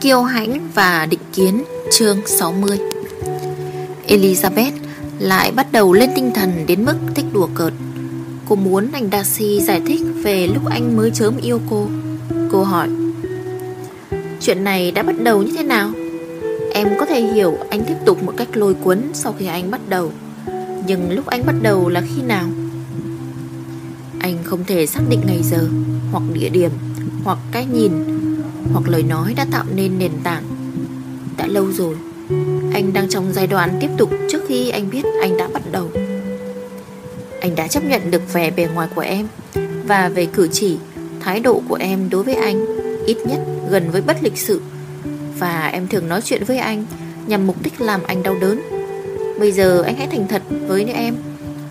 Kiêu hãnh và định kiến, chương 60 Elizabeth lại bắt đầu lên tinh thần đến mức thích đùa cợt Cô muốn anh Darcy giải thích về lúc anh mới chớm yêu cô Cô hỏi, Chuyện này đã bắt đầu như thế nào? Em có thể hiểu anh tiếp tục một cách lôi cuốn sau khi anh bắt đầu, Nhưng lúc anh bắt đầu là khi nào? Anh không thể xác định ngày giờ, Hoặc địa điểm, Hoặc cái nhìn hoặc lời nói đã tạo nên nền tảng. Đã lâu rồi, Anh đang trong giai đoạn tiếp tục Trước khi anh biết anh đã bắt đầu. Anh đã chấp nhận được vẻ bề ngoài của em Và về cử chỉ, Thái độ của em đối với anh Ít nhất gần với bất lịch sự. Và em thường nói chuyện với anh Nhằm mục đích làm anh đau đớn. Bây giờ anh hãy thành thật với em.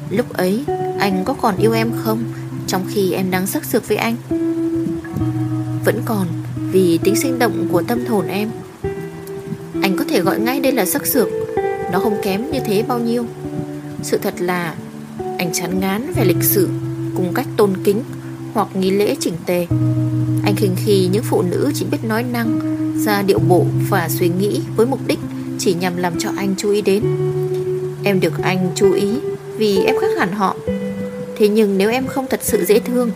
Lúc ấy, anh có còn yêu em không Trong khi em đang sắc sược với anh? Vẫn còn Vì tính sinh động của tâm hồn em. Anh có thể gọi ngay đây là sắc sược Nó không kém như thế bao nhiêu. Sự thật là Anh chán ngán về lịch sử, Cùng cách tôn kính Hoặc nghi lễ chỉnh tề. Anh khinh khi những phụ nữ chỉ biết nói năng Ra điệu bộ và suy nghĩ Với mục đích chỉ nhằm làm cho anh chú ý đến. Em được anh chú ý Vì em khác hẳn họ. Thế nhưng nếu em không thật sự dễ thương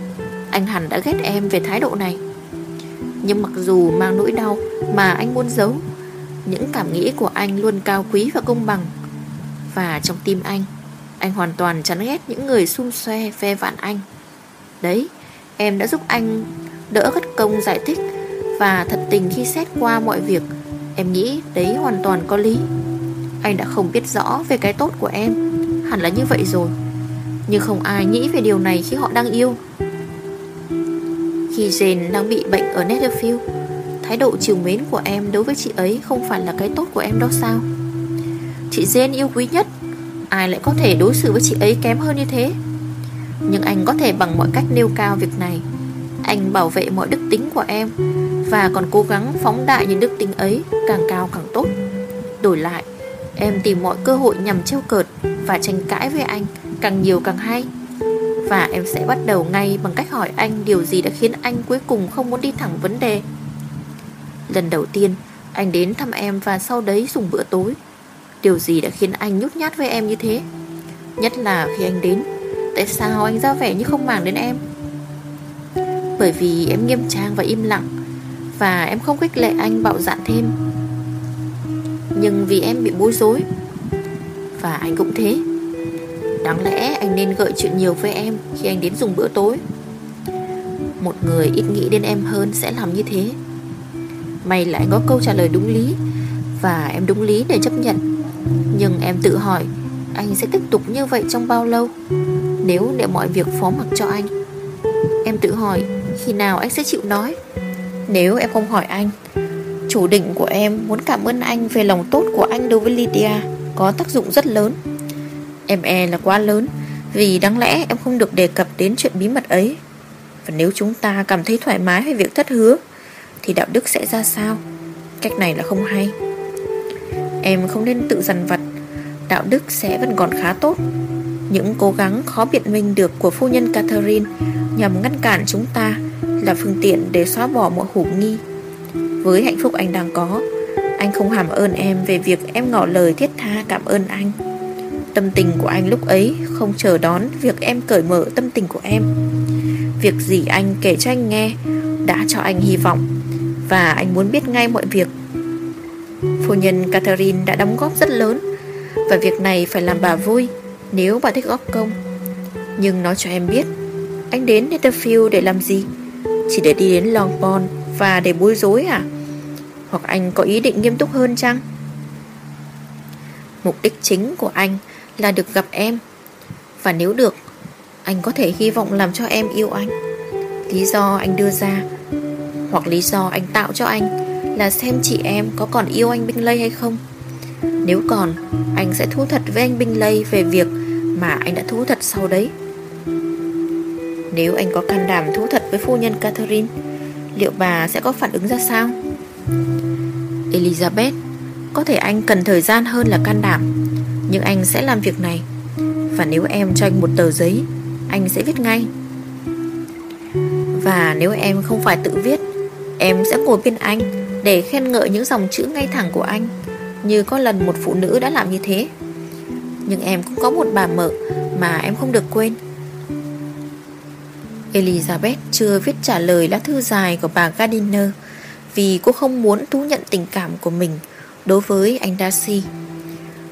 Anh hẳn đã ghét em về thái độ này. Nhưng mặc dù mang nỗi đau Mà anh muốn giấu, Những cảm nghĩ của anh luôn cao quý và công bằng. Và trong tim anh Anh hoàn toàn chán ghét những người xung xoe Phe vạn anh. Đấy, Em đã giúp anh đỡ gất công giải thích Và thật tình khi xét qua mọi việc. Em nghĩ đấy hoàn toàn có lý. Anh đã không biết rõ về cái tốt của em, Hẳn là như vậy rồi. Nhưng không ai nghĩ về điều này khi họ đang yêu. Khi Jane đang bị bệnh ở Netherfield, Thái độ chiều mến của em đối với chị ấy Không phải là cái tốt của em đó sao? Chị Jane yêu quý nhất, Ai lại có thể đối xử với chị ấy kém hơn như thế? Nhưng anh có thể bằng mọi cách nêu cao việc này. Anh bảo vệ mọi đức tính của em Và còn cố gắng phóng đại những đức tính ấy Càng cao càng tốt. Đổi lại, Em tìm mọi cơ hội nhằm trêu cợt Và tranh cãi với anh Càng nhiều càng hay. Và em sẽ bắt đầu ngay bằng cách hỏi anh Điều gì đã khiến anh cuối cùng không muốn đi thẳng vấn đề. Lần đầu tiên, Anh đến thăm em và sau đấy dùng bữa tối. Điều gì đã khiến anh nhút nhát với em như thế? Nhất là khi anh đến, Tại sao anh ra vẻ như không màng đến em? Bởi vì em nghiêm trang và im lặng, Và em không khích lệ anh bạo dạn thêm. Nhưng vì em bị bối rối, Và anh cũng thế. Đáng lẽ anh nên gợi chuyện nhiều với em Khi anh đến dùng bữa tối. Một người ít nghĩ đến em hơn Sẽ làm như thế. May lại có câu trả lời đúng lý Và em đúng lý để chấp nhận. Nhưng em tự hỏi, Anh sẽ tiếp tục như vậy trong bao lâu? Nếu để mọi việc phó mặc cho anh, Em tự hỏi Khi nào anh sẽ chịu nói? Nếu em không hỏi anh, Chủ định của em muốn cảm ơn anh Về lòng tốt của anh đối với Lydia Có tác dụng rất lớn. Em e là quá lớn, Vì đáng lẽ em không được đề cập đến chuyện bí mật ấy. Và nếu chúng ta cảm thấy thoải mái về việc thất hứa, Thì đạo đức sẽ ra sao? Cách này là không hay. Em không nên tự dằn vặt, Đạo đức sẽ vẫn còn khá tốt. Những cố gắng khó biện minh được của phu nhân Catherine Nhằm ngăn cản chúng ta Là phương tiện để xóa bỏ mọi hủ nghi. Với hạnh phúc anh đang có, Anh không hàm ơn em về việc em ngỏ lời thiết tha cảm ơn anh. Tâm tình của anh lúc ấy Không chờ đón việc em cởi mở tâm tình của em. Việc gì anh kể cho anh nghe Đã cho anh hy vọng Và anh muốn biết ngay mọi việc. Phu nhân Catherine đã đóng góp rất lớn Và việc này phải làm bà vui Nếu bà thích góp công. Nhưng nói cho em biết, Anh đến Netherfield để làm gì? Chỉ để đi đến Longbourn Và để bối rối à? Hoặc anh có ý định nghiêm túc hơn chăng? Mục đích chính của anh là được gặp em. Và nếu được, Anh có thể hy vọng làm cho em yêu anh. Lý do anh đưa ra, Hoặc lý do anh tạo cho anh, Là xem chị em có còn yêu anh Binh Lây hay không. Nếu còn, Anh sẽ thú thật với anh Binh Lây Về việc mà anh đã thú thật sau đấy. Nếu anh có can đảm thú thật với phu nhân Catherine, Liệu bà sẽ có phản ứng ra sao? Elizabeth, Có thể anh cần thời gian hơn là can đảm. Nhưng anh sẽ làm việc này. Và nếu em cho anh một tờ giấy, Anh sẽ viết ngay. Và nếu em không phải tự viết, Em sẽ ngồi bên anh Để khen ngợi những dòng chữ ngay thẳng của anh, Như có lần một phụ nữ đã làm như thế. Nhưng em cũng có một bà mợ Mà em không được quên. Elizabeth chưa viết trả lời lá thư dài của bà Gardiner Vì cô không muốn thú nhận tình cảm của mình Đối với anh Darcy.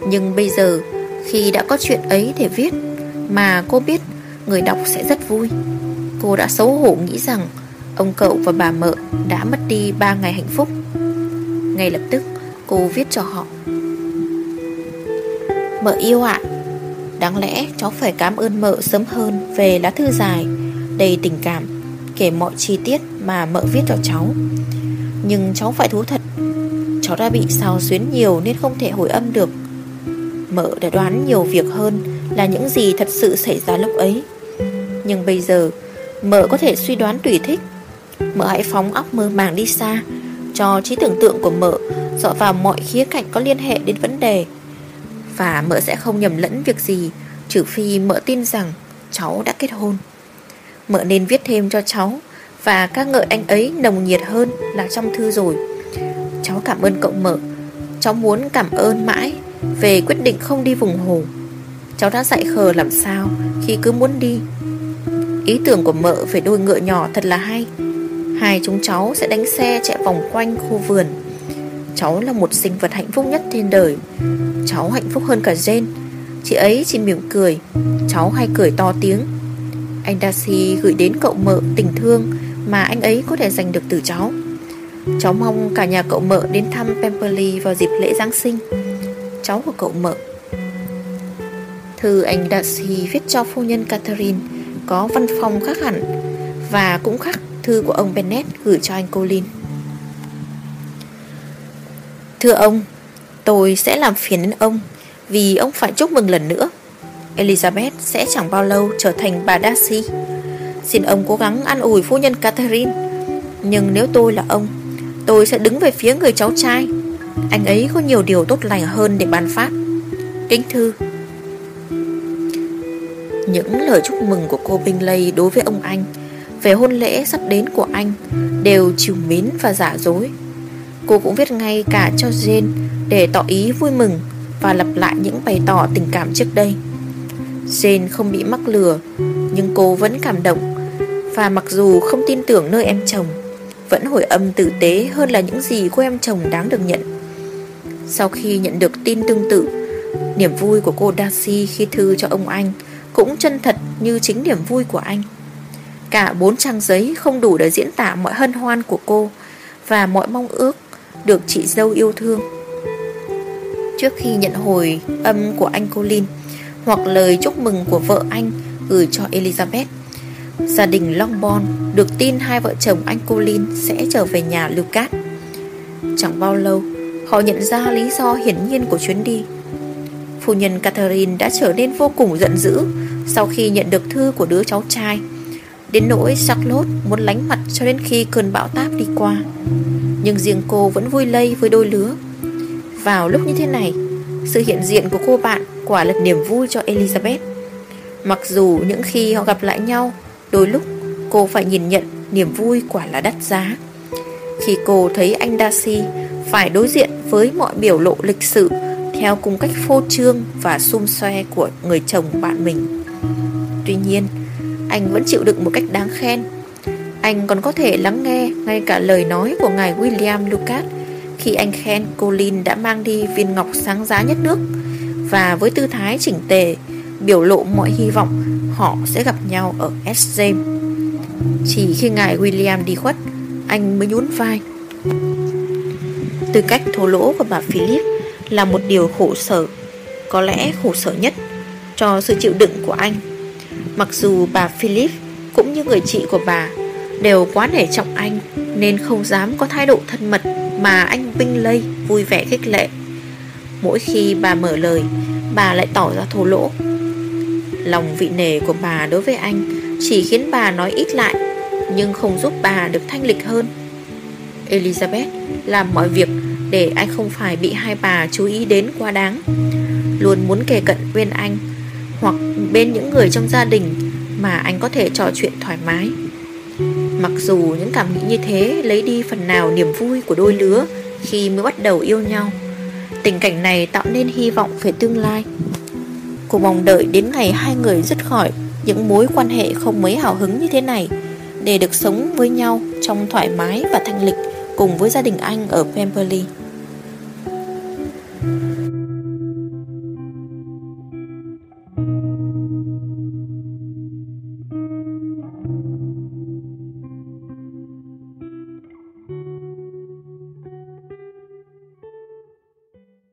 Nhưng bây giờ, Khi đã có chuyện ấy để viết, Mà cô biết Người đọc sẽ rất vui. Cô đã xấu hổ nghĩ rằng Ông cậu và bà mợ đã mất đi 3 ngày hạnh phúc. Ngay lập tức, cô viết cho họ. Mợ yêu ạ, Đáng lẽ cháu phải cảm ơn mợ sớm hơn Về lá thư dài, Đầy tình cảm, Kể mọi chi tiết mà mợ viết cho cháu. Nhưng cháu phải thú thật, Cháu đã bị sao xuyến nhiều Nên không thể hồi âm được mở để đoán nhiều việc hơn Là những gì thật sự xảy ra lúc ấy. Nhưng bây giờ Mợ có thể suy đoán tùy thích. Mợ hãy phóng óc mơ màng đi xa, Cho trí tưởng tượng của mợ Dọ vào mọi khía cạnh có liên hệ đến vấn đề. Và mợ sẽ không nhầm lẫn việc gì, Trừ phi mợ tin rằng Cháu đã kết hôn. Mợ nên viết thêm cho cháu, Và các ngợi anh ấy nồng nhiệt hơn Là trong thư rồi. Cháu cảm ơn cậu mợ Cháu muốn cảm ơn mãi. Về quyết định không đi vùng hồ, Cháu đã dạy khờ làm sao Khi cứ muốn đi. Ý tưởng của mợ về đôi ngựa nhỏ thật là hay. Hai chúng cháu sẽ đánh xe chạy vòng quanh khu vườn. Cháu là một sinh vật hạnh phúc nhất trên đời. Cháu hạnh phúc hơn cả Jane. Chị ấy chỉ mỉm cười, Cháu hay cười to tiếng. Anh Darcy gửi đến cậu mợ tình thương Mà anh ấy có thể giành được từ cháu. Cháu mong cả nhà cậu mợ đến thăm Pemberley vào dịp lễ Giáng sinh. Cháu của cậu mợ Thư anh Darcy viết cho phu nhân Catherine Có văn phòng khác hẳn Và cũng khác thư của ông Bennett gửi cho anh Colin. Thưa ông, tôi sẽ làm phiền đến ông vì ông phải chúc mừng lần nữa. Elizabeth sẽ chẳng bao lâu trở thành bà Darcy. Xin ông cố gắng an ủi phu nhân Catherine. Nhưng nếu tôi là ông, tôi sẽ đứng về phía người cháu trai. Anh ấy có nhiều điều tốt lành hơn để ban phát. Kính thư Những lời chúc mừng của cô Bingley đối với ông anh về hôn lễ sắp đến của anh đều chiều mến và giả dối. Cô cũng viết ngay cả cho Jane để tỏ ý vui mừng và lặp lại những bày tỏ tình cảm trước đây. Jane không bị mắc lừa, nhưng cô vẫn cảm động và mặc dù không tin tưởng nơi em chồng, vẫn hồi âm tử tế hơn là những gì cô em chồng đáng được nhận. Sau khi nhận được tin tương tự, niềm vui của cô Darcy khi thư cho ông anh cũng chân thật như chính niềm vui của anh. Cả bốn trang giấy không đủ để diễn tả mọi hân hoan của cô Và mọi mong ước được chị dâu yêu thương Trước khi nhận hồi âm của anh Colin Hoặc lời chúc mừng của vợ anh gửi cho Elizabeth Gia đình Longbourn được tin hai vợ chồng anh Colin sẽ trở về nhà Lucas Chẳng bao lâu Họ nhận ra lý do hiển nhiên của chuyến đi. Phu nhân Catherine đã trở nên vô cùng giận dữ Sau khi nhận được thư của đứa cháu trai. Đến nỗi Charlotte muốn lánh mặt cho đến khi cơn bão táp đi qua. Nhưng riêng cô vẫn vui lây với đôi lứa. Vào lúc như thế này, Sự hiện diện của cô bạn quả là niềm vui cho Elizabeth. Mặc dù những khi họ gặp lại nhau, Đôi lúc cô phải nhìn nhận niềm vui quả là đắt giá. Khi cô thấy anh Darcy phải đối diện với mọi biểu lộ lịch sự Theo cùng cách phô trương và xung xoe của người chồng bạn mình. Tuy nhiên, anh vẫn chịu đựng một cách đáng khen. Anh còn có thể lắng nghe ngay cả lời nói của ngài William Lucas Khi anh khen Colin đã mang đi viên ngọc sáng giá nhất nước. Và với tư thái chỉnh tề, Biểu lộ mọi hy vọng, họ sẽ gặp nhau ở S Chỉ khi ngài William đi khuất, Anh mới nhún vai. Tư cách thô lỗ của bà Philip Là một điều khổ sở Có lẽ khổ sở nhất Cho sự chịu đựng của anh Mặc dù bà Philip cũng như người chị của bà đều quá nể trọng anh nên không dám có thái độ thân mật mà anh Binh Lây vui vẻ khích lệ. Mỗi khi bà mở lời, bà lại tỏ ra thô lỗ. Lòng vị nể của bà đối với anh chỉ khiến bà nói ít lại, nhưng không giúp bà được thanh lịch hơn. Elizabeth làm mọi việc để anh không phải bị hai bà chú ý đến quá đáng. Luôn muốn kề cận bên anh hoặc bên những người trong gia đình mà anh có thể trò chuyện thoải mái. Mặc dù những cảm nghĩ như thế lấy đi phần nào niềm vui của đôi lứa khi mới bắt đầu yêu nhau, Tình cảnh này tạo nên hy vọng về tương lai Cô mong đợi đến ngày hai người dứt khỏi những mối quan hệ không mấy hào hứng như thế này Để được sống với nhau trong thoải mái và thanh lịch cùng với gia đình anh ở Pemberley.